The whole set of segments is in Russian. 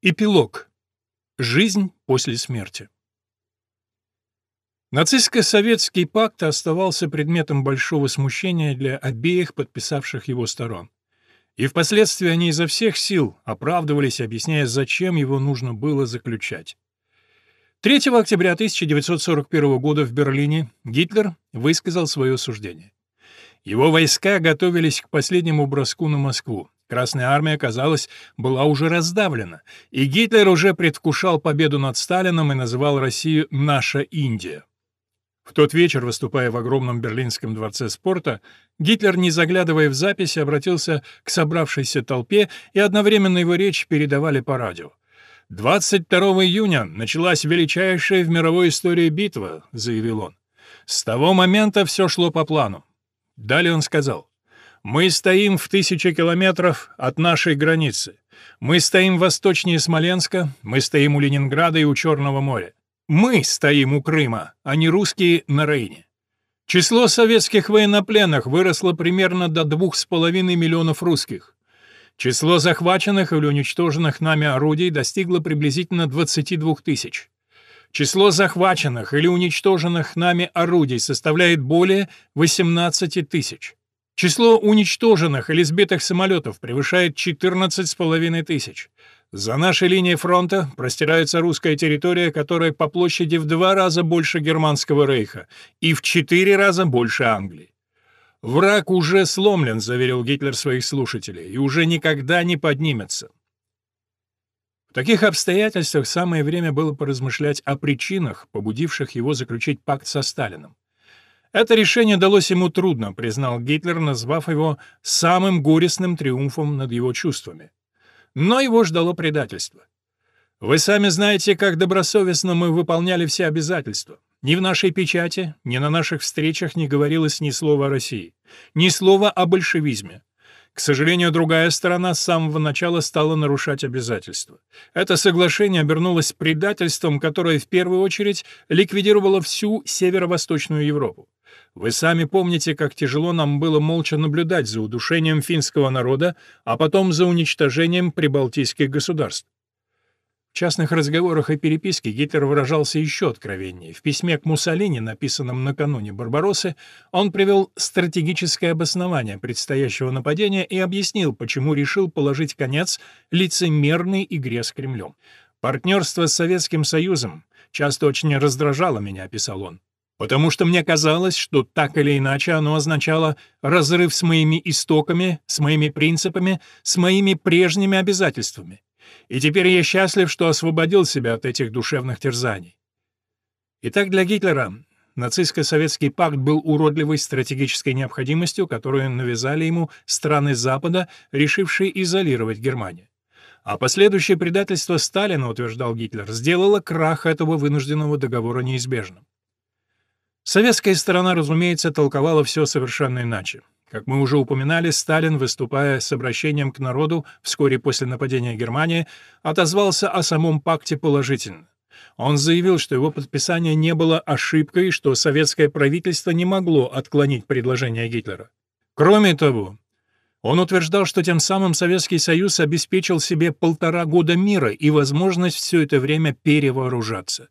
Эпилог. Жизнь после смерти. Нацистско-советский пакт оставался предметом большого смущения для обеих подписавших его сторон. И впоследствии они изо всех сил оправдывались, объясняя, зачем его нужно было заключать. 3 октября 1941 года в Берлине Гитлер высказал свое суждение. Его войска готовились к последнему броску на Москву. Красная армия, казалось, была уже раздавлена, и Гитлер уже предвкушал победу над Сталином и называл Россию «наша Индия». В тот вечер, выступая в огромном берлинском дворце спорта, Гитлер, не заглядывая в записи, обратился к собравшейся толпе, и одновременно его речь передавали по радио. 22 июня началась величайшая в мировой истории битва, заявил он. С того момента все шло по плану. Далее он сказал: мы стоим в тысячи километров от нашей границы. Мы стоим восточнее Смоленска, мы стоим у Ленинграда и у Черного моря. Мы стоим у Крыма, а не русские на Рейне. Число советских военнопленных выросло примерно до двух с половиной миллионов русских. Число захваченных или уничтоженных нами орудий достигло приблизительно 22 тысяч. Число захваченных или уничтоженных нами орудий составляет более 18 тысяч. Число уничтоженных или сбитых самолетов превышает 14,5 тысяч. За нашей линией фронта простирается русская территория, которая по площади в два раза больше Германского рейха и в четыре раза больше Англии. «Враг уже сломлен», — заверил Гитлер своих слушателей, — «и уже никогда не поднимется». В таких обстоятельствах самое время было поразмышлять о причинах, побудивших его заключить пакт со Сталином. Это решение далось ему трудно, признал Гитлер, назвав его самым горестным триумфом над его чувствами. Но его ждало предательство. Вы сами знаете, как добросовестно мы выполняли все обязательства. Ни в нашей печати, ни на наших встречах не говорилось ни слова о России, ни слова о большевизме. К сожалению, другая сторона с самого начала стала нарушать обязательства. Это соглашение обернулось предательством, которое в первую очередь ликвидировало всю северо-восточную Европу. Вы сами помните, как тяжело нам было молча наблюдать за удушением финского народа, а потом за уничтожением прибалтийских государств. В частных разговорах и переписке Гитлер выражался еще откровеннее. В письме к Муссолини, написанном накануне Барбароссы, он привел стратегическое обоснование предстоящего нападения и объяснил, почему решил положить конец лицемерной игре с Кремлем. «Партнерство с Советским Союзом часто очень раздражало меня», — писал он потому что мне казалось, что так или иначе оно означало разрыв с моими истоками, с моими принципами, с моими прежними обязательствами. И теперь я счастлив, что освободил себя от этих душевных терзаний. Итак, для Гитлера нацистско-советский пакт был уродливой стратегической необходимостью, которую навязали ему страны Запада, решившие изолировать Германию. А последующее предательство Сталина, утверждал Гитлер, сделало крах этого вынужденного договора неизбежным. Советская сторона, разумеется, толковала все совершенно иначе. Как мы уже упоминали, Сталин, выступая с обращением к народу вскоре после нападения Германии, отозвался о самом пакте положительно. Он заявил, что его подписание не было ошибкой, что советское правительство не могло отклонить предложение Гитлера. Кроме того, он утверждал, что тем самым Советский Союз обеспечил себе полтора года мира и возможность все это время перевооружаться.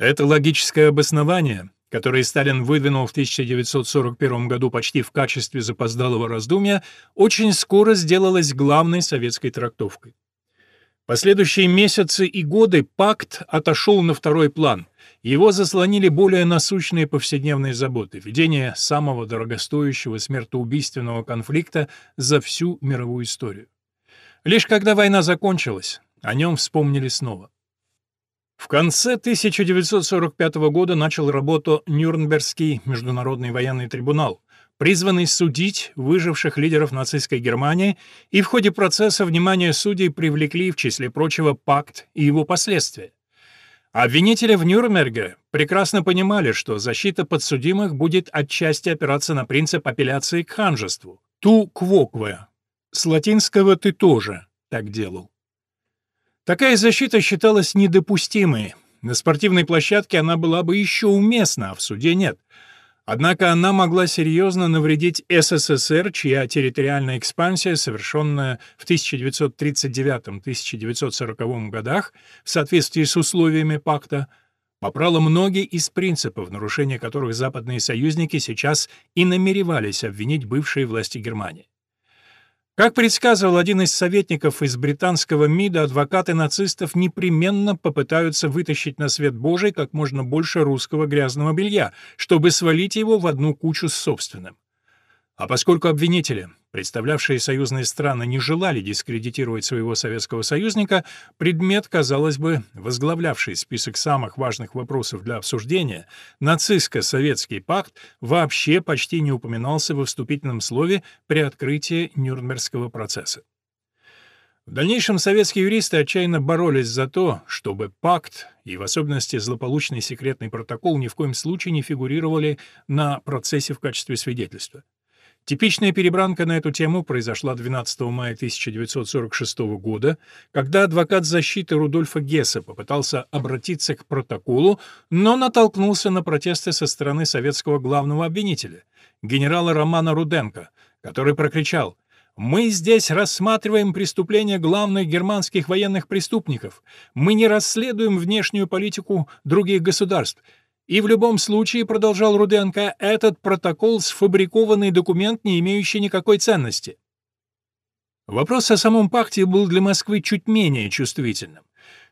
Это логическое обоснование, которое Сталин выдвинул в 1941 году почти в качестве запоздалого раздумья, очень скоро сделалось главной советской трактовкой. Последующие месяцы и годы пакт отошел на второй план. Его заслонили более насущные повседневные заботы, ведение самого дорогостоящего смертоубийственного конфликта за всю мировую историю. Лишь когда война закончилась, о нем вспомнили снова. В конце 1945 года начал работу Нюрнбергский международный военный трибунал, призванный судить выживших лидеров нацистской Германии, и в ходе процесса внимание судей привлекли, в числе прочего, пакт и его последствия. Обвинители в Нюрнберге прекрасно понимали, что защита подсудимых будет отчасти опираться на принцип апелляции к ханжеству «ту квокве». С латинского «ты тоже» так делал. Такая защита считалась недопустимой. На спортивной площадке она была бы еще уместна, а в суде нет. Однако она могла серьезно навредить СССР, чья территориальная экспансия, совершенная в 1939-1940 годах в соответствии с условиями пакта, попрала многие из принципов, нарушения которых западные союзники сейчас и намеревались обвинить бывшие власти Германии. Как предсказывал один из советников из британского МИДа, адвокаты нацистов непременно попытаются вытащить на свет Божий как можно больше русского грязного белья, чтобы свалить его в одну кучу с собственным. А поскольку обвинители, представлявшие союзные страны, не желали дискредитировать своего советского союзника, предмет, казалось бы, возглавлявший список самых важных вопросов для обсуждения, нацистско-советский пакт вообще почти не упоминался во вступительном слове при открытии Нюрнбергского процесса. В дальнейшем советские юристы отчаянно боролись за то, чтобы пакт и в особенности злополучный секретный протокол ни в коем случае не фигурировали на процессе в качестве свидетельства. Типичная перебранка на эту тему произошла 12 мая 1946 года, когда адвокат защиты Рудольфа Гесса попытался обратиться к протоколу, но натолкнулся на протесты со стороны советского главного обвинителя, генерала Романа Руденко, который прокричал «Мы здесь рассматриваем преступления главных германских военных преступников. Мы не расследуем внешнюю политику других государств. И в любом случае, продолжал Руденко, этот протокол — сфабрикованный документ, не имеющий никакой ценности. Вопрос о самом пакте был для Москвы чуть менее чувствительным.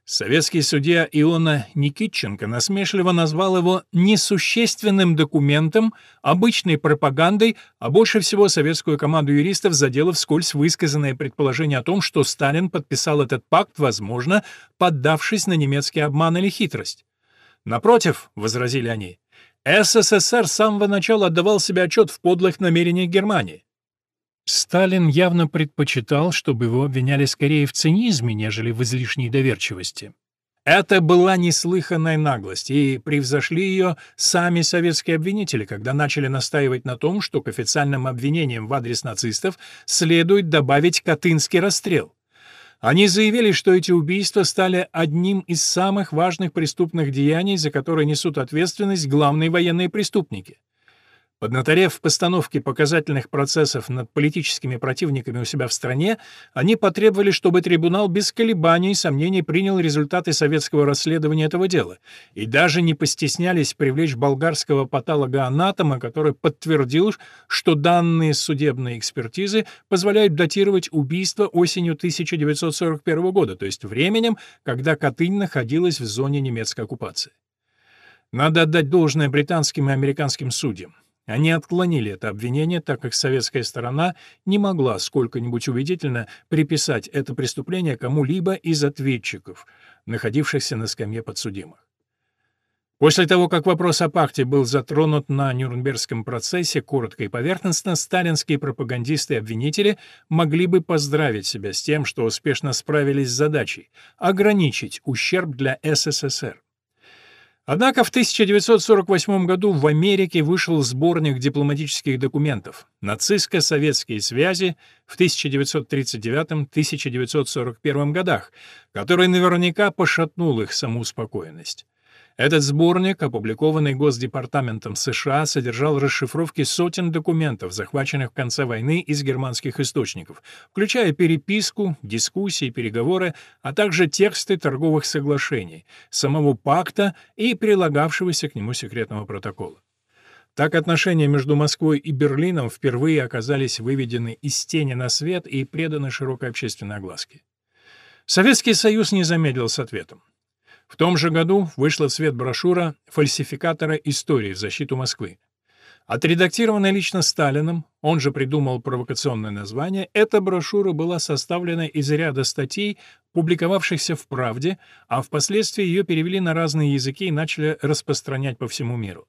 Советский судья Иона Никитченко насмешливо назвал его несущественным документом, обычной пропагандой, а больше всего советскую команду юристов задело вскользь высказанное предположение о том, что Сталин подписал этот пакт, возможно, поддавшись на немецкий обман или хитрость. Напротив, — возразили они, — СССР с самого начала отдавал себе отчет в подлых намерениях Германии. Сталин явно предпочитал, чтобы его обвиняли скорее в цинизме, нежели в излишней доверчивости. Это была неслыханная наглость, и превзошли ее сами советские обвинители, когда начали настаивать на том, что к официальным обвинениям в адрес нацистов следует добавить Катынский расстрел. Они заявили, что эти убийства стали одним из самых важных преступных деяний, за которые несут ответственность главные военные преступники. Поднаторев в постановке показательных процессов над политическими противниками у себя в стране, они потребовали, чтобы трибунал без колебаний и сомнений принял результаты советского расследования этого дела, и даже не постеснялись привлечь болгарского патологоанатома, который подтвердил, что данные судебной экспертизы позволяют датировать убийство осенью 1941 года, то есть временем, когда Катынь находилась в зоне немецкой оккупации. Надо отдать должное британским и американским судьям. Они отклонили это обвинение, так как советская сторона не могла сколько-нибудь убедительно приписать это преступление кому-либо из ответчиков, находившихся на скамье подсудимых. После того, как вопрос о пакте был затронут на Нюрнбергском процессе, коротко и поверхностно, сталинские пропагандисты и обвинители могли бы поздравить себя с тем, что успешно справились с задачей — ограничить ущерб для СССР. Однако в 1948 году в Америке вышел сборник дипломатических документов «Нацистско-советские связи» в 1939-1941 годах, который наверняка пошатнул их самоуспокоенность. Этот сборник, опубликованный Госдепартаментом США, содержал расшифровки сотен документов, захваченных в конце войны из германских источников, включая переписку, дискуссии, переговоры, а также тексты торговых соглашений, самого пакта и прилагавшегося к нему секретного протокола. Так отношения между Москвой и Берлином впервые оказались выведены из тени на свет и преданы широкой общественной огласке. Советский Союз не замедлил с ответом. В том же году вышла в свет брошюра фальсификатора истории в защиту Москвы. Отредактированная лично Сталиным, он же придумал провокационное название, эта брошюра была составлена из ряда статей, публиковавшихся в «Правде», а впоследствии ее перевели на разные языки и начали распространять по всему миру.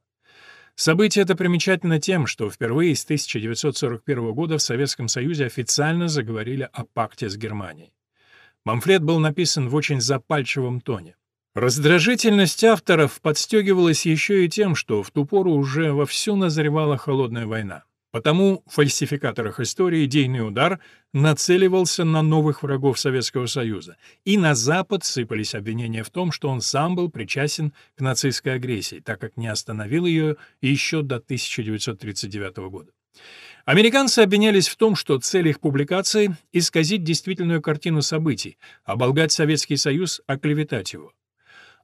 Событие это примечательно тем, что впервые с 1941 года в Советском Союзе официально заговорили о пакте с Германией. Памфлет был написан в очень запальчивом тоне. Раздражительность авторов подстегивалась еще и тем, что в ту пору уже вовсю назревала холодная война. Потому в фальсификаторах истории идейный удар нацеливался на новых врагов Советского Союза, и на Запад сыпались обвинения в том, что он сам был причастен к нацистской агрессии, так как не остановил ее еще до 1939 года. Американцы обвинялись в том, что цель их публикации — исказить действительную картину событий, оболгать Советский Союз, оклеветать его.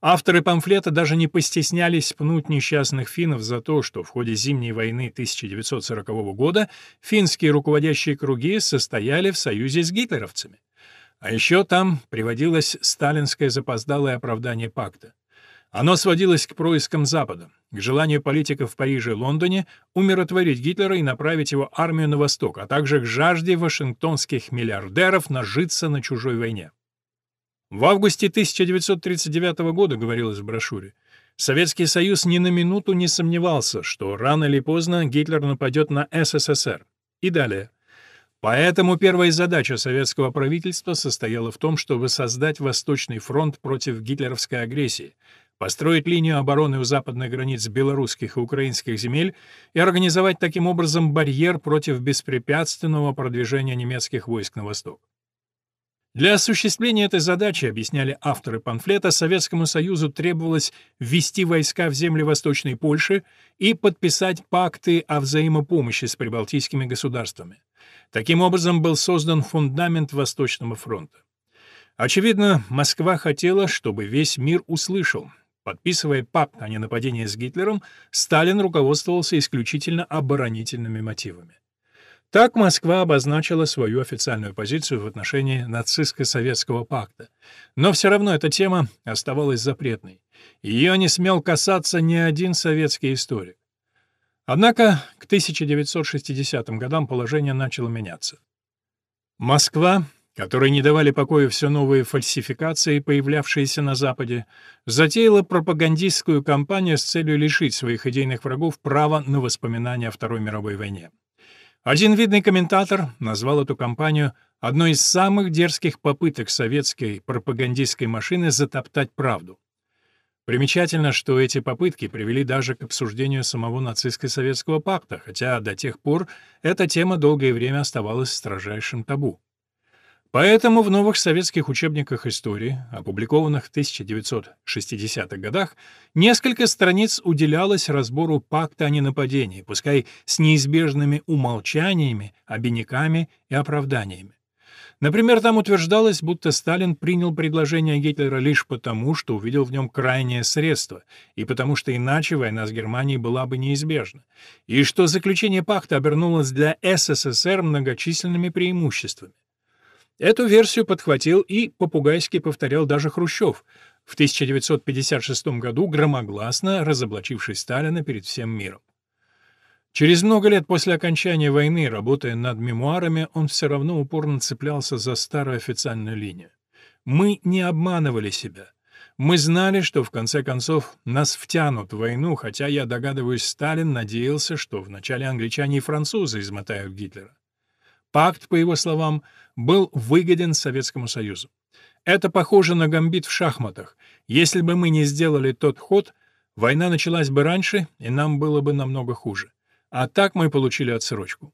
Авторы памфлета даже не постеснялись пнуть несчастных финнов за то, что в ходе Зимней войны 1940 года финские руководящие круги состояли в союзе с гитлеровцами. А еще там приводилось сталинское запоздалое оправдание пакта. Оно сводилось к проискам Запада, к желанию политиков в Париже и Лондоне умиротворить Гитлера и направить его армию на восток, а также к жажде вашингтонских миллиардеров нажиться на чужой войне. В августе 1939 года, говорилось в брошюре, Советский Союз ни на минуту не сомневался, что рано или поздно Гитлер нападет на СССР. И далее. Поэтому первая задача советского правительства состояла в том, чтобы создать Восточный фронт против гитлеровской агрессии, построить линию обороны у западных границ белорусских и украинских земель и организовать таким образом барьер против беспрепятственного продвижения немецких войск на восток. Для осуществления этой задачи, объясняли авторы памфлета, Советскому Союзу требовалось ввести войска в земли Восточной Польши и подписать пакты о взаимопомощи с прибалтийскими государствами. Таким образом был создан фундамент Восточного фронта. Очевидно, Москва хотела, чтобы весь мир услышал, Подписывая пакт о ненападении с Гитлером, Сталин руководствовался исключительно оборонительными мотивами. Так Москва обозначила свою официальную позицию в отношении нацистско-советского пакта. Но все равно эта тема оставалась запретной. Ее не смел касаться ни один советский историк. Однако к 1960 годам положение начало меняться. Москва которые не давали покоя все новые фальсификации, появлявшиеся на Западе, затеяла пропагандистскую кампанию с целью лишить своих идейных врагов права на воспоминания о Второй мировой войне. Один видный комментатор назвал эту кампанию одной из самых дерзких попыток советской пропагандистской машины затоптать правду. Примечательно, что эти попытки привели даже к обсуждению самого нацистско-советского пакта, хотя до тех пор эта тема долгое время оставалась строжайшим табу. Поэтому в новых советских учебниках истории, опубликованных в 1960-х годах, несколько страниц уделялось разбору пакта о ненападении, пускай с неизбежными умолчаниями, обиняками и оправданиями. Например, там утверждалось, будто Сталин принял предложение Гитлера лишь потому, что увидел в нем крайнее средство, и потому что иначе война с Германией была бы неизбежна, и что заключение пакта обернулось для СССР многочисленными преимуществами. Эту версию подхватил и попугайски повторял даже Хрущев, в 1956 году громогласно разоблачивший Сталина перед всем миром. Через много лет после окончания войны, работая над мемуарами, он все равно упорно цеплялся за старую официальную линию. Мы не обманывали себя. Мы знали, что в конце концов нас втянут в войну, хотя, я догадываюсь, Сталин надеялся, что вначале англичане и французы измотают Гитлера. Пакт, по его словам, был выгоден Советскому Союзу. Это похоже на гамбит в шахматах. Если бы мы не сделали тот ход, война началась бы раньше, и нам было бы намного хуже. А так мы получили отсрочку.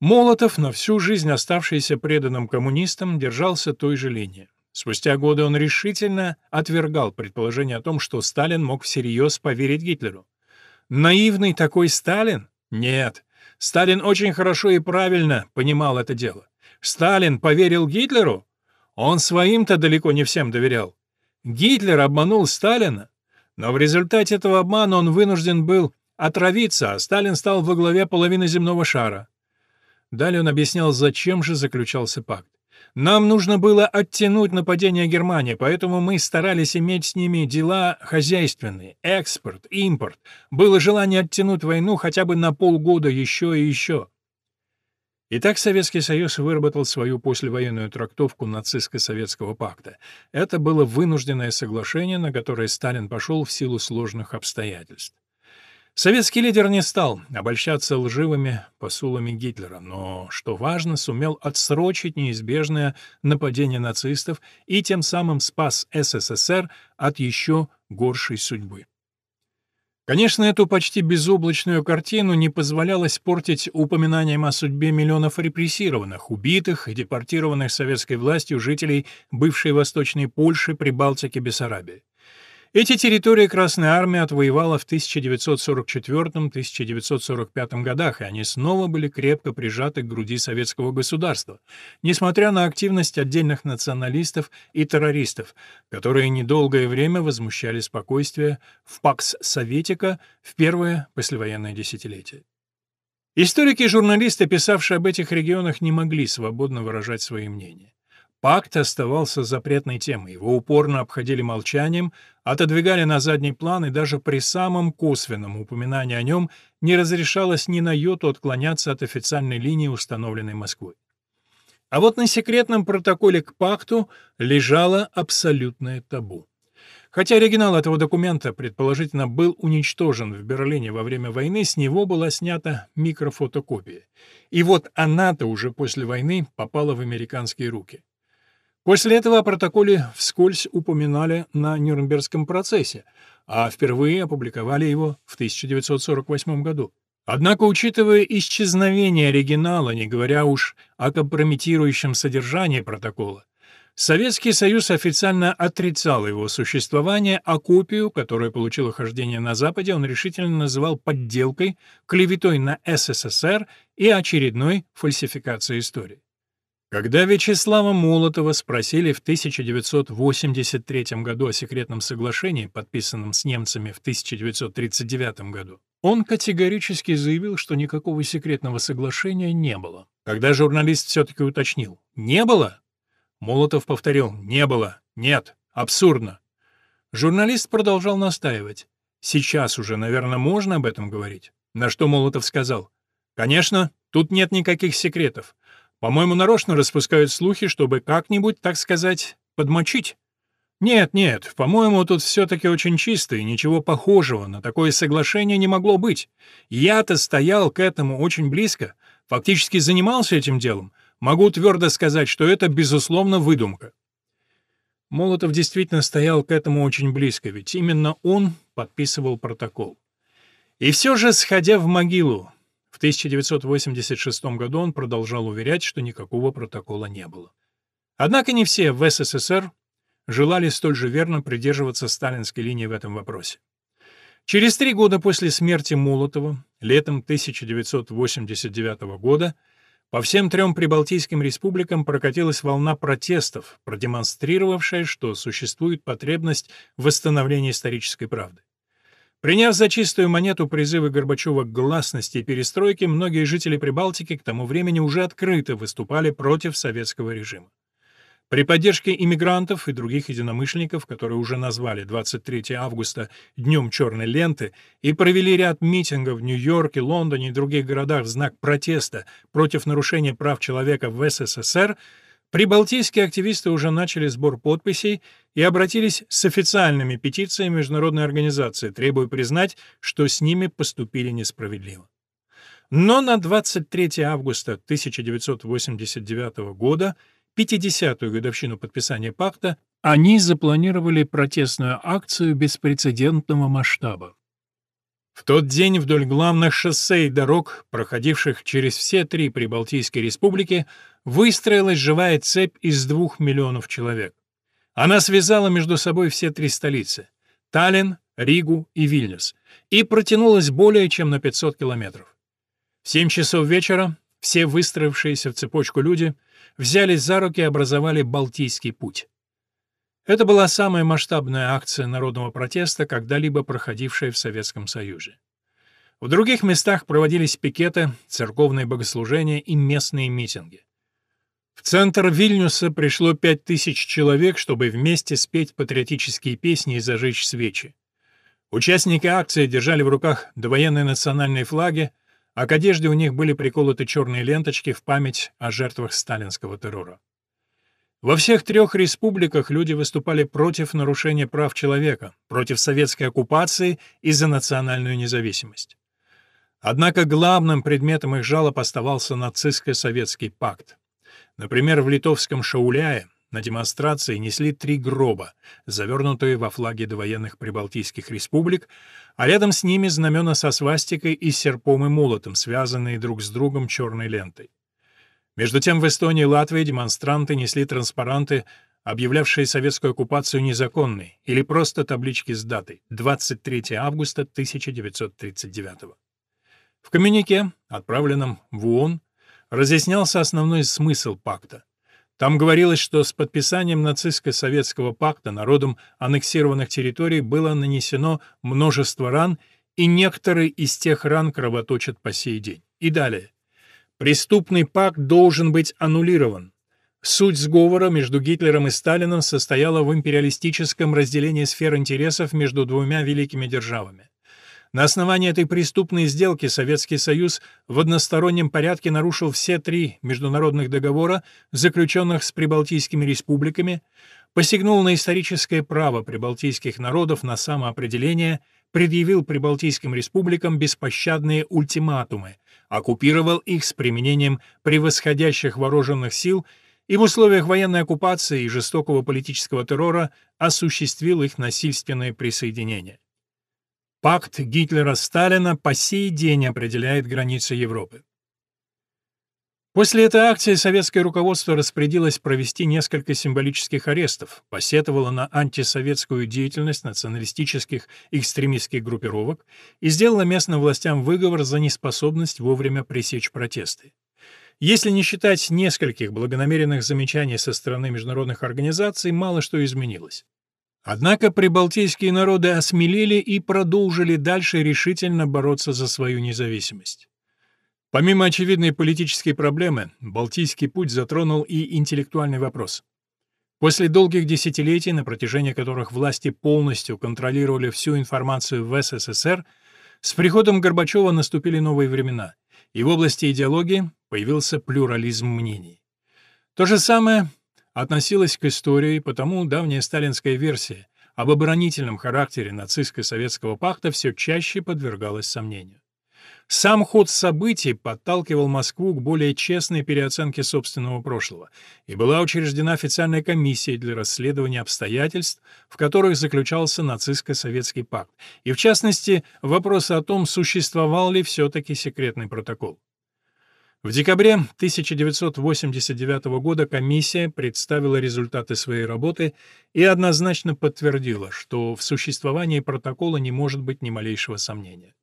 Молотов, на всю жизнь оставшийся преданным коммунистам, держался той же линии. Спустя годы он решительно отвергал предположение о том, что Сталин мог всерьез поверить Гитлеру. Наивный такой Сталин? Нет. Сталин очень хорошо и правильно понимал это дело. Сталин поверил Гитлеру? Он своим-то далеко не всем доверял. Гитлер обманул Сталина, но в результате этого обмана он вынужден был отравиться, а Сталин стал во главе половины земного шара. Далее он объяснял, зачем же заключался пакт. Нам нужно было оттянуть нападение Германии, поэтому мы старались иметь с ними дела хозяйственные, экспорт, импорт. Было желание оттянуть войну хотя бы на полгода еще и еще. Итак, Советский Союз выработал свою послевоенную трактовку нацистско-советского пакта. Это было вынужденное соглашение, на которое Сталин пошел в силу сложных обстоятельств. Советский лидер не стал обольщаться лживыми посулами Гитлера, но, что важно, сумел отсрочить неизбежное нападение нацистов и тем самым спас СССР от еще горшей судьбы. Конечно, эту почти безоблачную картину не позволяло испортить упоминанием о судьбе миллионов репрессированных, убитых и депортированных советской властью жителей бывшей Восточной Польши, Прибалтики, Бессарабии. Эти территории Красная Армия отвоевала в 1944-1945 годах, и они снова были крепко прижаты к груди советского государства, несмотря на активность отдельных националистов и террористов, которые недолгое время возмущали спокойствие в Пакс Советика в первое послевоенное десятилетие. Историки и журналисты, писавшие об этих регионах, не могли свободно выражать свои мнения. Пакт оставался запретной темой, его упорно обходили молчанием, отодвигали на задний план, и даже при самом косвенном упоминании о нем не разрешалось ни на йоту отклоняться от официальной линии, установленной Москвой. А вот на секретном протоколе к пакту лежало абсолютное табу. Хотя оригинал этого документа, предположительно, был уничтожен в Берлине во время войны, с него была снята микрофотокопия. И вот она-то уже после войны попала в американские руки. После этого о протоколе вскользь упоминали на Нюрнбергском процессе, а впервые опубликовали его в 1948 году. Однако, учитывая исчезновение оригинала, не говоря уж о компрометирующем содержании протокола, Советский Союз официально отрицал его существование, а копию, которая получила хождение на Западе, он решительно называл подделкой, клеветой на СССР и очередной фальсификацией истории. Когда Вячеслава Молотова спросили в 1983 году о секретном соглашении, подписанном с немцами в 1939 году, он категорически заявил, что никакого секретного соглашения не было. Когда журналист все-таки уточнил «Не было?», Молотов повторил «Не было, нет, абсурдно». Журналист продолжал настаивать. «Сейчас уже, наверное, можно об этом говорить?» На что Молотов сказал «Конечно, тут нет никаких секретов. По-моему, нарочно распускают слухи, чтобы как-нибудь, так сказать, подмочить. Нет, нет, по-моему, тут все-таки очень чисто, и ничего похожего на такое соглашение не могло быть. Я-то стоял к этому очень близко, фактически занимался этим делом. Могу твердо сказать, что это, безусловно, выдумка. Молотов действительно стоял к этому очень близко, ведь именно он подписывал протокол. И все же, сходя в могилу, в 1986 году он продолжал уверять, что никакого протокола не было. Однако не все в СССР желали столь же верно придерживаться сталинской линии в этом вопросе. Через три года после смерти Молотова, летом 1989 года, по всем трем прибалтийским республикам прокатилась волна протестов, продемонстрировавшая, что существует потребность в восстановлении исторической правды. Приняв за чистую монету призывы Горбачева к гласности и перестройке, многие жители Прибалтики к тому времени уже открыто выступали против советского режима. При поддержке иммигрантов и других единомышленников, которые уже назвали 23 августа Днем Черной ленты и провели ряд митингов в Нью-Йорке, Лондоне и других городах в знак протеста против нарушения прав человека в СССР, Прибалтийские активисты уже начали сбор подписей и обратились с официальными петициями международной организации, требуя признать, что с ними поступили несправедливо. Но на 23 августа 1989 года, 50-ю годовщину подписания пакта, они запланировали протестную акцию беспрецедентного масштаба. В тот день вдоль главных шоссе и дорог, проходивших через все три Прибалтийские республики, выстроилась живая цепь из двух миллионов человек. Она связала между собой все три столицы — Таллин, Ригу и Вильнюс, и протянулась более чем на 500 километров. В 7 часов вечера все выстроившиеся в цепочку люди взялись за руки и образовали Балтийский путь. Это была самая масштабная акция народного протеста, когда-либо проходившая в Советском Союзе. В других местах проводились пикеты, церковные богослужения и местные митинги. В центр Вильнюса пришло пять тысяч человек, чтобы вместе спеть патриотические песни и зажечь свечи. Участники акции держали в руках довоенные национальные флаги, а к одежде у них были приколоты черные ленточки в память о жертвах сталинского террора. Во всех трех республиках люди выступали против нарушения прав человека, против советской оккупации и за национальную независимость. Однако главным предметом их жалоб оставался нацистско-советский пакт. Например, в литовском Шауляе на демонстрации несли три гроба, завернутые во флаги довоенных прибалтийских республик, а рядом с ними знамена со свастикой и серпом и молотом, связанные друг с другом черной лентой. Между тем в Эстонии и Латвии демонстранты несли транспаранты, объявлявшие советскую оккупацию незаконной, или просто таблички с датой 23 августа 1939 В коммюнике, отправленном в ООН, разъяснялся основной смысл пакта. Там говорилось, что с подписанием нацистско-советского пакта народам аннексированных территорий было нанесено множество ран, и некоторые из тех ран кровоточат по сей день. И далее. Преступный пакт должен быть аннулирован. Суть сговора между Гитлером и Сталином состояла в империалистическом разделении сфер интересов между двумя великими державами. На основании этой преступной сделки Советский Союз в одностороннем порядке нарушил все три международных договора, заключенных с прибалтийскими республиками, посягнул на историческое право прибалтийских народов на самоопределение, предъявил прибалтийским республикам беспощадные ультиматумы, оккупировал их с применением превосходящих вооруженных сил и в условиях военной оккупации и жестокого политического террора осуществил их насильственное присоединение. Пакт Гитлера-Сталина по сей день определяет границы Европы. После этой акции советское руководство распорядилось провести несколько символических арестов, посетовало на антисоветскую деятельность националистических экстремистских группировок и сделало местным властям выговор за неспособность вовремя пресечь протесты. Если не считать нескольких благонамеренных замечаний со стороны международных организаций, мало что изменилось. Однако прибалтийские народы осмелели и продолжили дальше решительно бороться за свою независимость. Помимо очевидной политической проблемы, Балтийский путь затронул и интеллектуальный вопрос. После долгих десятилетий, на протяжении которых власти полностью контролировали всю информацию в СССР, с приходом Горбачева наступили новые времена, и в области идеологии появился плюрализм мнений. То же самое относилась к истории, потому давняя сталинская версия об оборонительном характере нацистско-советского пакта все чаще подвергалась сомнению. Сам ход событий подталкивал Москву к более честной переоценке собственного прошлого, и была учреждена официальная комиссия для расследования обстоятельств, в которых заключался нацистско-советский пакт, и, в частности, вопросы о том, существовал ли все-таки секретный протокол. В декабре 1989 года комиссия представила результаты своей работы и однозначно подтвердила, что в существовании протокола не может быть ни малейшего сомнения.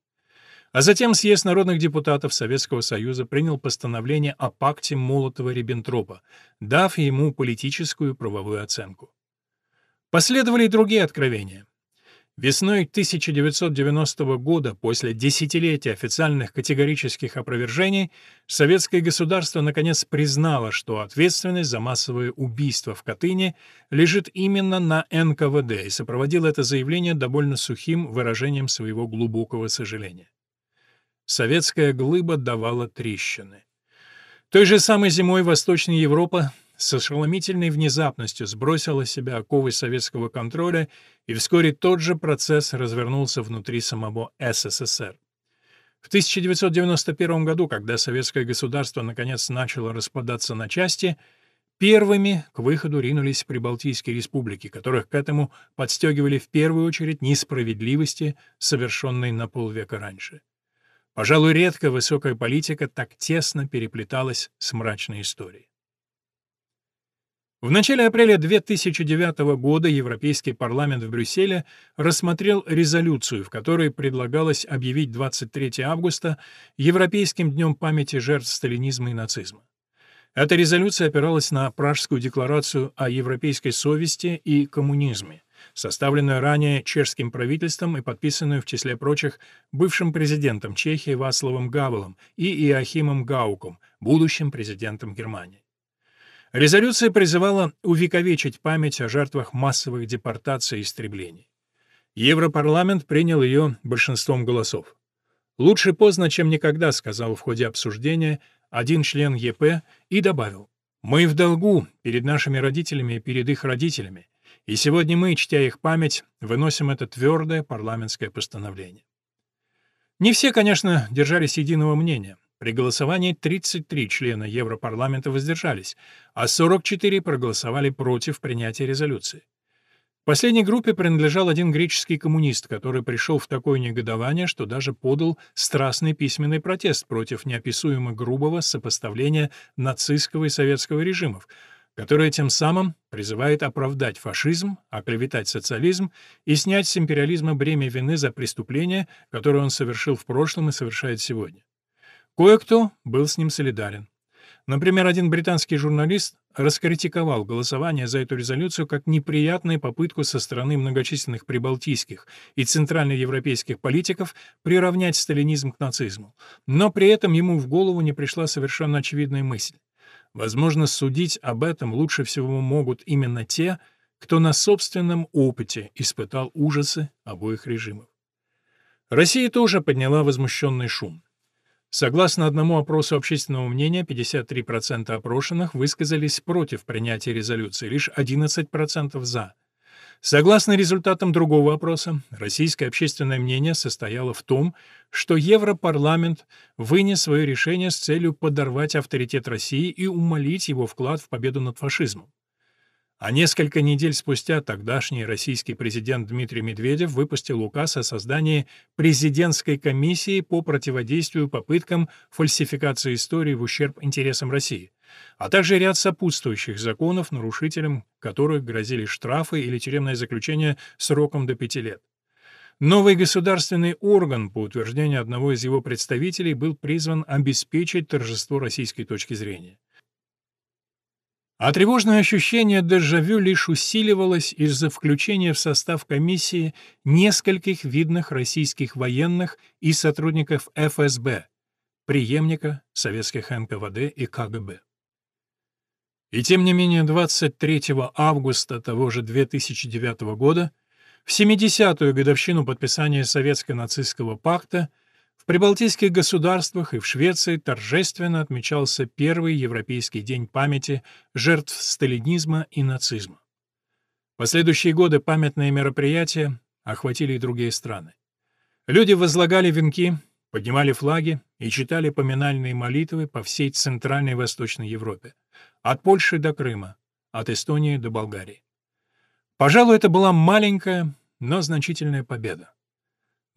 А затем съезд народных депутатов Советского Союза принял постановление о пакте Молотова-Риббентропа, дав ему политическую правовую оценку. Последовали и другие откровения. Весной 1990 года, после десятилетия официальных категорических опровержений, советское государство наконец признало, что ответственность за массовые убийства в Катыни лежит именно на НКВД и сопроводило это заявление довольно сухим выражением своего глубокого сожаления. Советская глыба давала трещины. Той же самой зимой Восточная Европа с ошеломительной внезапностью сбросила с себя оковы советского контроля, и вскоре тот же процесс развернулся внутри самого СССР. В 1991 году, когда советское государство наконец начало распадаться на части, первыми к выходу ринулись прибалтийские республики, которых к этому подстегивали в первую очередь несправедливости, совершенной на полвека раньше. Пожалуй, редко высокая политика так тесно переплеталась с мрачной историей. В начале апреля 2009 года Европейский парламент в Брюсселе рассмотрел резолюцию, в которой предлагалось объявить 23 августа Европейским днем памяти жертв сталинизма и нацизма. Эта резолюция опиралась на Пражскую декларацию о европейской совести и коммунизме, составленную ранее чешским правительством и подписанную, в числе прочих, бывшим президентом Чехии Вацлавом Гавелом и Иохимом Гауком, будущим президентом Германии. Резолюция призывала увековечить память о жертвах массовых депортаций и истреблений. Европарламент принял ее большинством голосов. «Лучше поздно, чем никогда», — сказал в ходе обсуждения один член ЕП и добавил. «Мы в долгу перед нашими родителями и перед их родителями, и сегодня мы, чтя их память, выносим это твердое парламентское постановление». Не все, конечно, держались единого мнения. При голосовании 33 члена Европарламента воздержались, а 44 проголосовали против принятия резолюции. В последней группе принадлежал один греческий коммунист, который пришел в такое негодование, что даже подал страстный письменный протест против неописуемо грубого сопоставления нацистского и советского режимов, которое тем самым призывает оправдать фашизм, оклеветать социализм и снять с империализма бремя вины за преступления, которые он совершил в прошлом и совершает сегодня. Кое-кто был с ним солидарен. Например, один британский журналист раскритиковал голосование за эту резолюцию как неприятную попытку со стороны многочисленных прибалтийских и центральноевропейских политиков приравнять сталинизм к нацизму. Но при этом ему в голову не пришла совершенно очевидная мысль. Возможно, судить об этом лучше всего могут именно те, кто на собственном опыте испытал ужасы обоих режимов. Россия тоже подняла возмущенный шум. Согласно одному опросу общественного мнения, 53% опрошенных высказались против принятия резолюции, лишь 11% «за». Согласно результатам другого опроса, российское общественное мнение состояло в том, что Европарламент вынес свое решение с целью подорвать авторитет России и умолить его вклад в победу над фашизмом. А несколько недель спустя тогдашний российский президент Дмитрий Медведев выпустил указ о создании президентской комиссии по противодействию попыткам фальсификации истории в ущерб интересам России, а также ряд сопутствующих законов, нарушителям которых грозили штрафы или тюремное заключение сроком до пяти лет. Новый государственный орган, по утверждению одного из его представителей, был призван обеспечить торжество российской точки зрения. А тревожное ощущение дежавю лишь усиливалось из-за включения в состав комиссии нескольких видных российских военных и сотрудников ФСБ, преемника советских НКВД и КГБ. И тем не менее 23 августа того же 2009 года, в 70-ю годовщину подписания Советско-нацистского пакта, в прибалтийских государствах и в Швеции торжественно отмечался первый Европейский день памяти жертв сталинизма и нацизма. Последующие годы памятные мероприятия охватили и другие страны. Люди возлагали венки, поднимали флаги и читали поминальные молитвы по всей Центральной и Восточной Европе, от Польши до Крыма, от Эстонии до Болгарии. Пожалуй, это была маленькая, но значительная победа.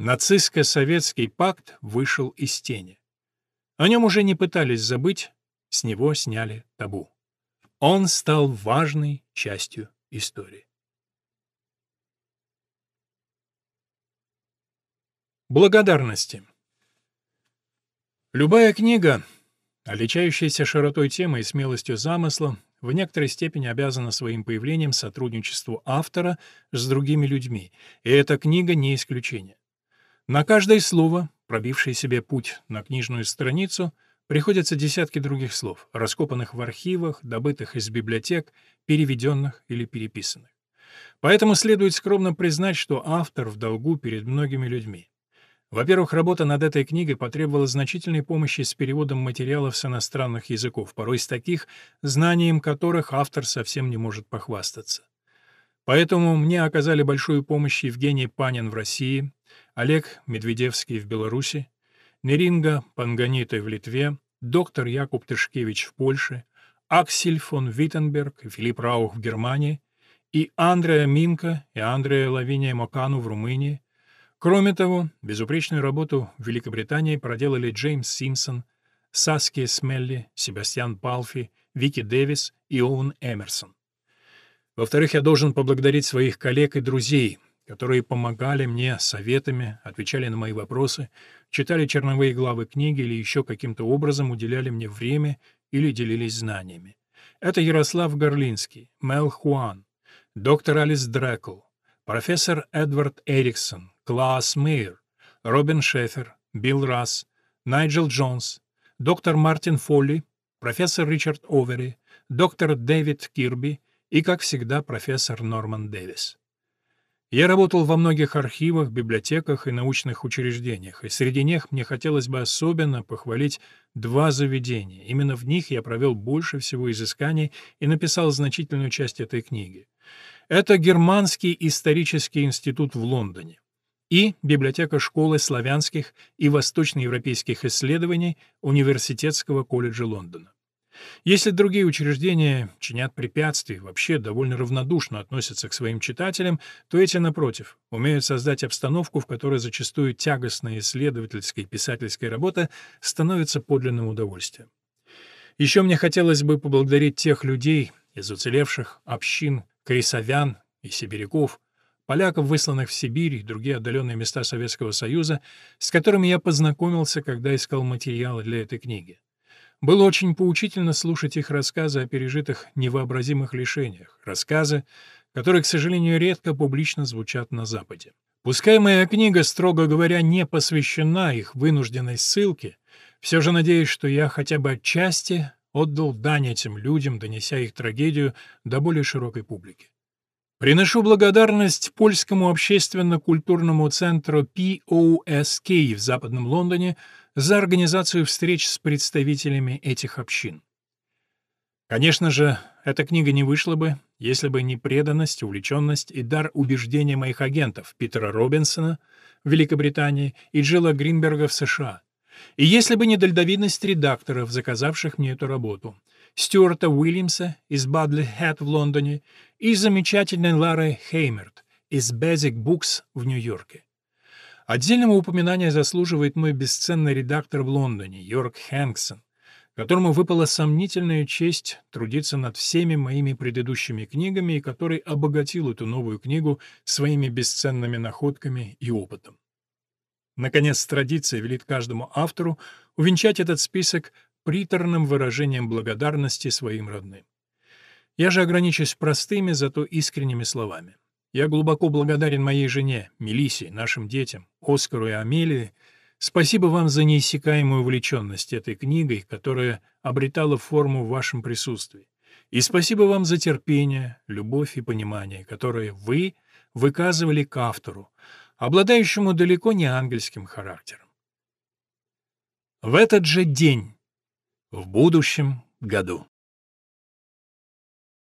Нацистско-советский пакт вышел из тени. О нем уже не пытались забыть, с него сняли табу. Он стал важной частью истории. Благодарности. Любая книга, отличающаяся широтой темы и смелостью замысла, в некоторой степени обязана своим появлением сотрудничеству автора с другими людьми, и эта книга не исключение. На каждое слово, пробившее себе путь на книжную страницу, приходятся десятки других слов, раскопанных в архивах, добытых из библиотек, переведенных или переписанных. Поэтому следует скромно признать, что автор в долгу перед многими людьми. Во-первых, работа над этой книгой потребовала значительной помощи с переводом материалов с иностранных языков, порой с таких, знанием которых автор совсем не может похвастаться. Поэтому мне оказали большую помощь Евгений Панин в России, Олег Медведевский в Беларуси, Неринга Панганита в Литве, доктор Якуб Тышкевич в Польше, Аксель фон Виттенберг и Филипп Раух в Германии и Андреа Минка и Андреа Лавиния Мокану в Румынии. Кроме того, безупречную работу в Великобритании проделали Джеймс Симпсон, Саски Смелли, Себастьян Палфи, Вики Дэвис и Оуэн Эмерсон. Во-вторых, я должен поблагодарить своих коллег и друзей, которые помогали мне советами, отвечали на мои вопросы, читали черновые главы книги или еще каким-то образом уделяли мне время или делились знаниями. Это Ярослав Горлинский, Мел Хуан, доктор Алис Дрекл, профессор Эдвард Эриксон, Клаас Мейер, Робин Шефер, Билл Расс, Найджел Джонс, доктор Мартин Фолли, профессор Ричард Овери, доктор Дэвид Кирби и, как всегда, профессор Норман Дэвис. Я работал во многих архивах, библиотеках и научных учреждениях, и среди них мне хотелось бы особенно похвалить два заведения. Именно в них я провел больше всего изысканий и написал значительную часть этой книги. Это Германский исторический институт в Лондоне. и библиотека школы славянских и восточноевропейских исследований Университетского колледжа Лондона. Если другие учреждения чинят препятствия, вообще довольно равнодушно относятся к своим читателям, то эти, напротив, умеют создать обстановку, в которой зачастую тягостная исследовательская и писательская работа становится подлинным удовольствием. Еще мне хотелось бы поблагодарить тех людей из уцелевших общин крисовян и сибиряков, поляков, высланных в Сибирь и другие отдаленные места Советского Союза, с которыми я познакомился, когда искал материалы для этой книги. Было очень поучительно слушать их рассказы о пережитых невообразимых лишениях, рассказы, которые, к сожалению, редко публично звучат на Западе. Пускай моя книга, строго говоря, не посвящена их вынужденной ссылке, все же надеюсь, что я хотя бы отчасти отдал дань этим людям, донеся их трагедию до более широкой публики. Приношу благодарность польскому общественно-культурному центру POSK в Западном Лондоне за организацию встреч с представителями этих общин. Конечно же, эта книга не вышла бы, если бы не преданность, увлеченность и дар убеждения моих агентов Питера Робинсона в Великобритании и Джилла Гринберга в США, и если бы не дальновидность редакторов, заказавших мне эту работу, Стюарта Уильямса из Бадли Хэт в Лондоне и замечательной Лары Хеймерт из Basic Books в Нью-Йорке. Отдельного упоминания заслуживает мой бесценный редактор в Лондоне, Йорк Хэнксон, которому выпала сомнительная честь трудиться над всеми моими предыдущими книгами и который обогатил эту новую книгу своими бесценными находками и опытом. Наконец, традиция велит каждому автору увенчать этот список приторным выражением благодарности своим родным. Я же ограничусь простыми, зато искренними словами. Я глубоко благодарен моей жене, Мелисе, нашим детям, Оскару и Амелии. Спасибо вам за неиссякаемую увлеченность этой книгой, которая обретала форму в вашем присутствии. И спасибо вам за терпение, любовь и понимание, которые вы выказывали к автору, обладающему далеко не ангельским характером. В этот же день, в будущем году.